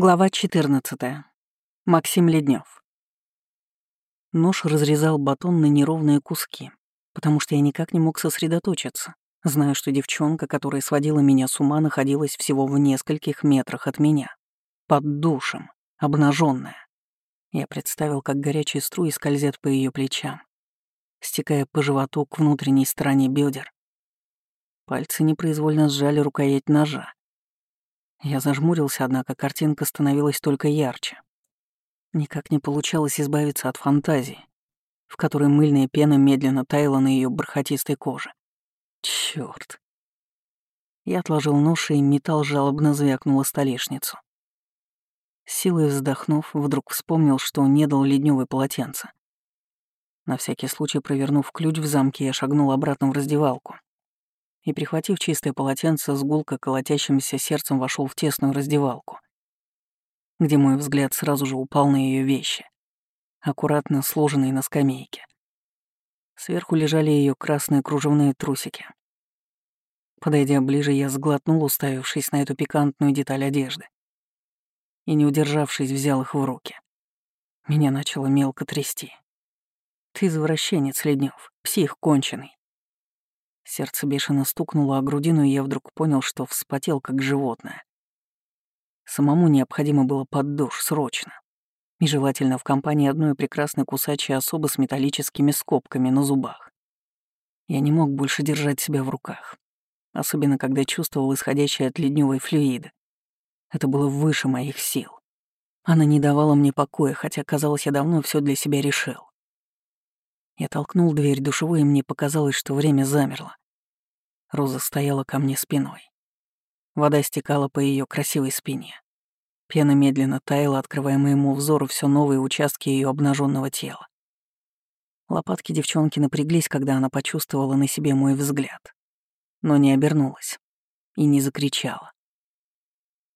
Глава 14. Максим Леднев. Нож разрезал батон на неровные куски, потому что я никак не мог сосредоточиться, зная, что девчонка, которая сводила меня с ума, находилась всего в нескольких метрах от меня, под душем, обнаженная. Я представил, как горячие струи скользят по ее плечам, стекая по животу к внутренней стороне бедер. Пальцы непроизвольно сжали рукоять ножа, я зажмурился, однако картинка становилась только ярче. Никак не получалось избавиться от фантазии, в которой мыльная пена медленно таяла на ее бархатистой коже. Черт! Я отложил нож, и металл жалобно звякнула столешницу. Силой вздохнув, вдруг вспомнил, что не дал ледневое полотенце. На всякий случай, провернув ключ в замке, я шагнул обратно в раздевалку и, прихватив чистое полотенце, с гулко колотящимся сердцем вошел в тесную раздевалку, где мой взгляд сразу же упал на ее вещи, аккуратно сложенные на скамейке. Сверху лежали ее красные кружевные трусики. Подойдя ближе, я сглотнул, уставившись на эту пикантную деталь одежды. И, не удержавшись, взял их в руки. Меня начало мелко трясти. Ты извращенец, Леднев, псих конченый. Сердце бешено стукнуло о грудину, и я вдруг понял, что вспотел, как животное. Самому необходимо было под душ, срочно. И желательно в компании одной прекрасной кусачей особы с металлическими скобками на зубах. Я не мог больше держать себя в руках, особенно когда чувствовал исходящее от ледневой флюиды. Это было выше моих сил. Она не давала мне покоя, хотя, казалось, я давно все для себя решил. Я толкнул дверь душевой, и мне показалось, что время замерло. Роза стояла ко мне спиной. Вода стекала по ее красивой спине. Пена медленно таяла, открывая моему взору все новые участки ее обнаженного тела. Лопатки девчонки напряглись, когда она почувствовала на себе мой взгляд. Но не обернулась и не закричала.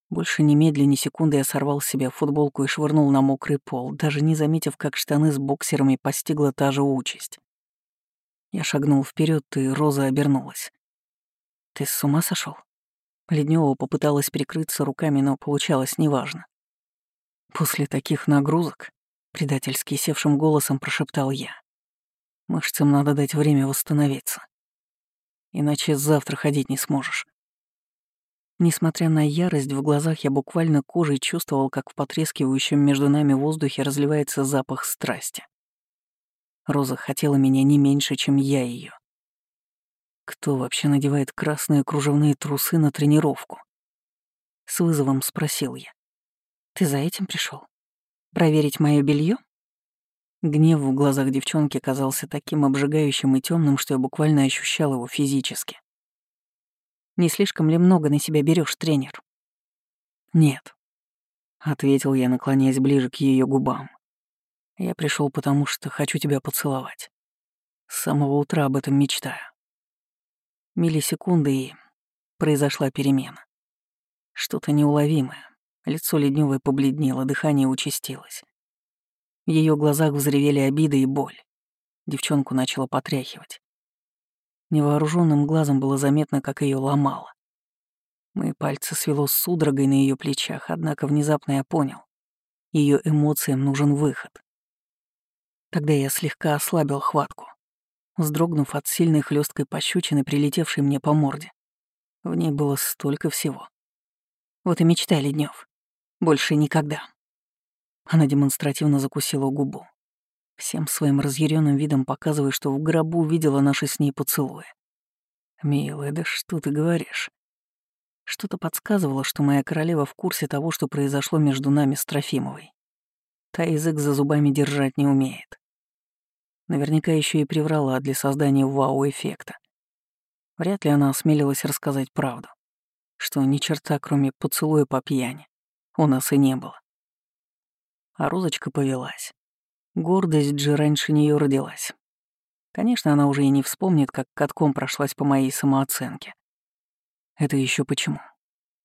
Больше ни медля, ни секунды я сорвал с себя футболку и швырнул на мокрый пол, даже не заметив, как штаны с боксерами постигла та же участь. Я шагнул вперед, и Роза обернулась. «Ты с ума сошел? Леднева попыталась прикрыться руками, но получалось неважно. После таких нагрузок, предательски севшим голосом прошептал я. Мышцам надо дать время восстановиться. Иначе завтра ходить не сможешь. Несмотря на ярость в глазах, я буквально кожей чувствовал, как в потрескивающем между нами воздухе разливается запах страсти. Роза хотела меня не меньше, чем я ее. Кто вообще надевает красные кружевные трусы на тренировку? С вызовом спросил я. Ты за этим пришел? Проверить мое белье? Гнев в глазах девчонки казался таким обжигающим и темным, что я буквально ощущал его физически. Не слишком ли много на себя берешь, тренер? Нет, ответил я, наклоняясь ближе к ее губам. Я пришел потому, что хочу тебя поцеловать. С самого утра об этом мечтаю. Миллисекунды и произошла перемена. Что-то неуловимое. Лицо Ледневой побледнело, дыхание участилось. В ее глазах взревели обида и боль. Девчонку начала потряхивать. Невооруженным глазом было заметно, как ее ломало. Мои пальцы свело с судорогой на ее плечах, однако внезапно я понял. Ее эмоциям нужен выход. Тогда я слегка ослабил хватку, вздрогнув от сильной хлесткой пощечины, прилетевшей мне по морде. В ней было столько всего. Вот и мечтай, Леднев. Больше никогда. Она демонстративно закусила губу всем своим разъяренным видом показывая, что в гробу видела наши с ней поцелуи. «Милая, да что ты говоришь?» Что-то подсказывало, что моя королева в курсе того, что произошло между нами с Трофимовой. Та язык за зубами держать не умеет. Наверняка еще и приврала для создания вау-эффекта. Вряд ли она осмелилась рассказать правду, что ни черта, кроме поцелуя по пьяни, у нас и не было. А Розочка повелась. Гордость же раньше нее родилась. Конечно, она уже и не вспомнит, как катком прошлась по моей самооценке. Это еще почему?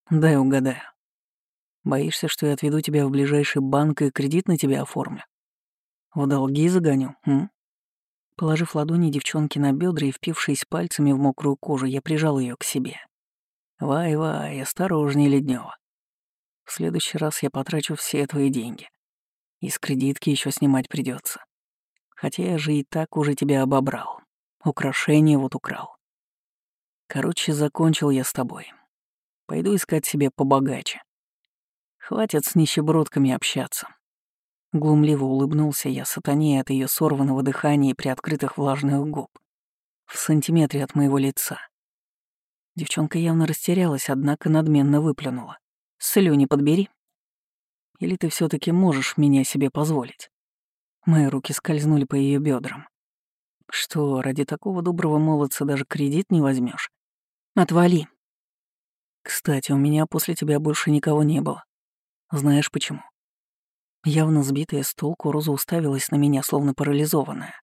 Дай угадаю. Боишься, что я отведу тебя в ближайший банк и кредит на тебя оформлю? В долги загоню, м? Положив ладони девчонки на бедра и впившись пальцами в мокрую кожу, я прижал ее к себе. Вай-вай, осторожней, Леднева. В следующий раз я потрачу все твои деньги. И с кредитки еще снимать придется. Хотя я же и так уже тебя обобрал. Украшение вот украл. Короче, закончил я с тобой. Пойду искать себе побогаче. Хватит с нищебродками общаться. Глумливо улыбнулся я сатане от ее сорванного дыхания и приоткрытых влажных губ. В сантиметре от моего лица. Девчонка явно растерялась, однако надменно выплюнула. «Слюни подбери. Или ты все таки можешь меня себе позволить?» Мои руки скользнули по ее бедрам. «Что, ради такого доброго молодца даже кредит не возьмешь? Отвали!» «Кстати, у меня после тебя больше никого не было. Знаешь почему?» Явно сбитая с толку, Роза уставилась на меня, словно парализованная.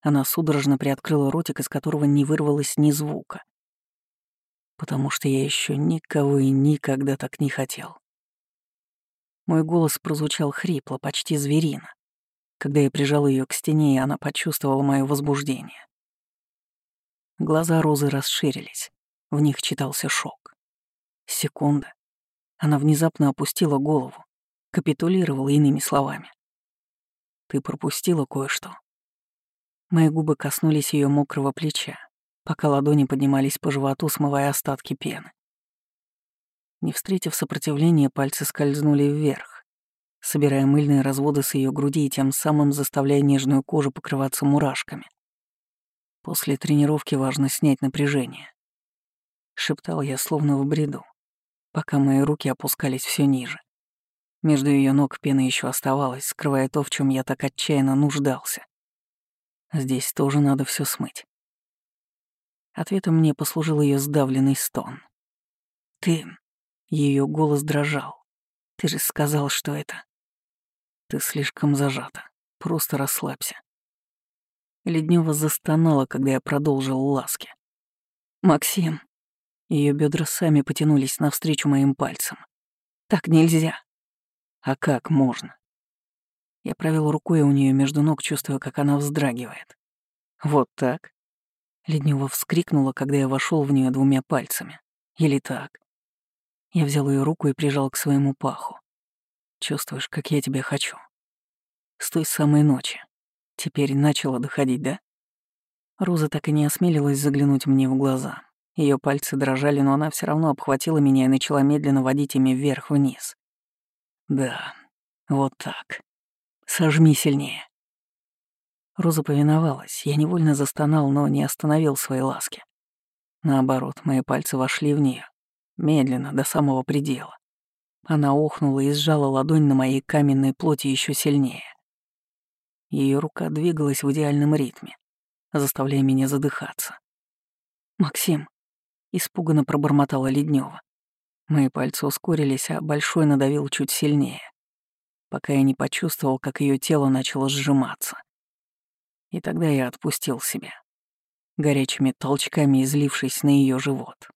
Она судорожно приоткрыла ротик, из которого не вырвалось ни звука. Потому что я еще никого и никогда так не хотел. Мой голос прозвучал хрипло, почти зверино, когда я прижал ее к стене, и она почувствовала мое возбуждение. Глаза Розы расширились, в них читался шок. Секунда. Она внезапно опустила голову, капитулировала иными словами. «Ты пропустила кое-что». Мои губы коснулись ее мокрого плеча, пока ладони поднимались по животу, смывая остатки пены. Не встретив сопротивления, пальцы скользнули вверх, собирая мыльные разводы с ее груди и тем самым заставляя нежную кожу покрываться мурашками. После тренировки важно снять напряжение. Шептал я словно в бреду, пока мои руки опускались все ниже. Между ее ног пена еще оставалась, скрывая то, в чем я так отчаянно нуждался. Здесь тоже надо все смыть. Ответом мне послужил ее сдавленный стон. «Ты...» — ее голос дрожал. «Ты же сказал, что это...» «Ты слишком зажата. Просто расслабься». Леднева застонала, когда я продолжил ласки. «Максим...» Ее бедра сами потянулись навстречу моим пальцам. «Так нельзя. А как можно? Я провел рукой у нее между ног, чувствуя, как она вздрагивает. Вот так. Леднева вскрикнула, когда я вошел в нее двумя пальцами. Или так. Я взял ее руку и прижал к своему паху. Чувствуешь, как я тебя хочу. С той самой ночи. Теперь начало доходить, да? Роза так и не осмелилась заглянуть мне в глаза. Ее пальцы дрожали, но она все равно обхватила меня и начала медленно водить ими вверх-вниз. Да, вот так. Сожми сильнее. Роза повиновалась. Я невольно застонал, но не остановил свои ласки. Наоборот, мои пальцы вошли в нее, медленно, до самого предела. Она охнула и сжала ладонь на моей каменной плоти еще сильнее. Ее рука двигалась в идеальном ритме, заставляя меня задыхаться. «Максим», — испуганно пробормотала Леднева. Мои пальцы ускорились, а большой надавил чуть сильнее, пока я не почувствовал, как ее тело начало сжиматься. И тогда я отпустил себя, горячими толчками излившись на ее живот.